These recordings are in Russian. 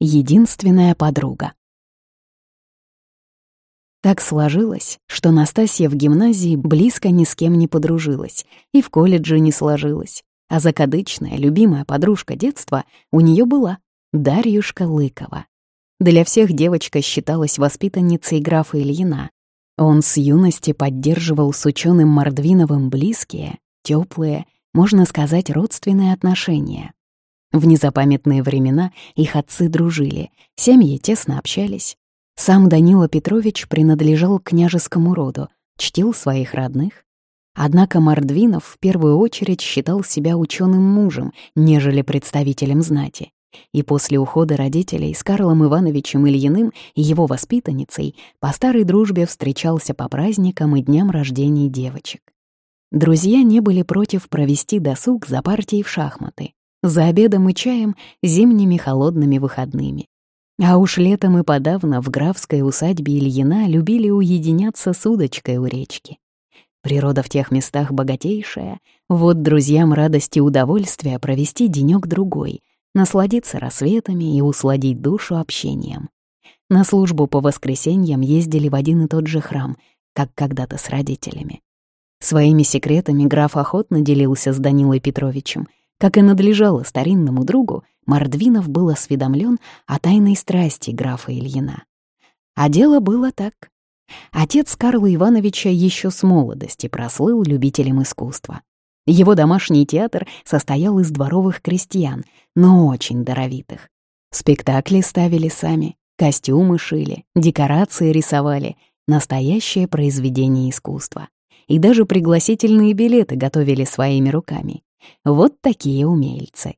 Единственная подруга. Так сложилось, что Настасья в гимназии близко ни с кем не подружилась и в колледже не сложилась, а закадычная, любимая подружка детства у нее была — Дарьюшка Лыкова. Для всех девочка считалась воспитанницей графа Ильина. Он с юности поддерживал с ученым Мордвиновым близкие, теплые, можно сказать, родственные отношения. В незапамятные времена их отцы дружили, семьи тесно общались. Сам Данила Петрович принадлежал княжескому роду, чтил своих родных. Однако Мордвинов в первую очередь считал себя ученым мужем, нежели представителем знати. И после ухода родителей с Карлом Ивановичем Ильиным и его воспитанницей по старой дружбе встречался по праздникам и дням рождения девочек. Друзья не были против провести досуг за партией в шахматы за обедом и чаем зимними холодными выходными. А уж летом и подавно в графской усадьбе Ильина любили уединяться с удочкой у речки. Природа в тех местах богатейшая, вот друзьям радости и удовольствия провести денёк-другой, насладиться рассветами и усладить душу общением. На службу по воскресеньям ездили в один и тот же храм, как когда-то с родителями. Своими секретами граф охотно делился с Данилой Петровичем — как и надлежало старинному другу, Мордвинов был осведомлен о тайной страсти графа Ильина. А дело было так. Отец Карла Ивановича еще с молодости прослыл любителем искусства. Его домашний театр состоял из дворовых крестьян, но очень даровитых. Спектакли ставили сами, костюмы шили, декорации рисовали, настоящее произведение искусства. И даже пригласительные билеты готовили своими руками. Вот такие умельцы.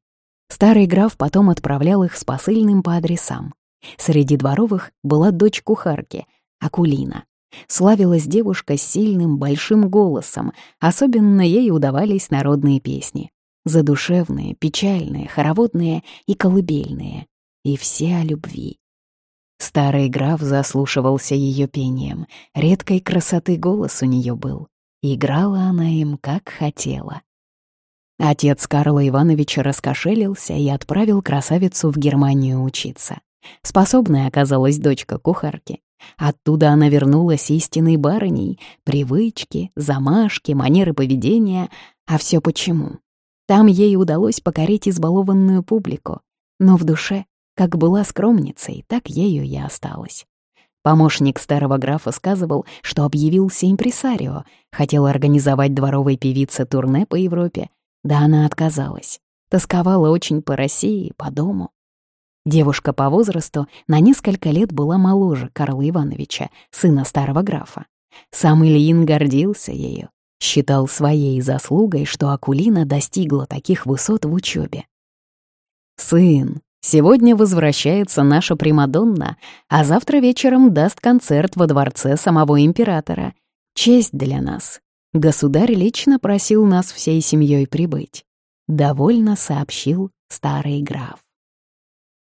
Старый граф потом отправлял их с посыльным по адресам. Среди дворовых была дочь кухарки, Акулина. Славилась девушка сильным, большим голосом, особенно ей удавались народные песни. Задушевные, печальные, хороводные и колыбельные. И все о любви. Старый граф заслушивался ее пением. Редкой красоты голос у нее был. Играла она им, как хотела. Отец Карла Ивановича раскошелился и отправил красавицу в Германию учиться. Способная оказалась дочка кухарки. Оттуда она вернулась истинной барыней. Привычки, замашки, манеры поведения. А все почему? Там ей удалось покорить избалованную публику. Но в душе, как была скромницей, так ею и осталась. Помощник старого графа сказывал, что объявился импресарио, хотел организовать дворовой певице турне по Европе, да она отказалась. Тосковала очень по России, по дому. Девушка по возрасту на несколько лет была моложе Карла Ивановича, сына старого графа. Сам Ильин гордился ею, считал своей заслугой, что Акулина достигла таких высот в учебе. «Сын, сегодня возвращается наша Примадонна, а завтра вечером даст концерт во дворце самого императора. Честь для нас, Государь лично просил нас всей семьей прибыть. Довольно сообщил старый граф.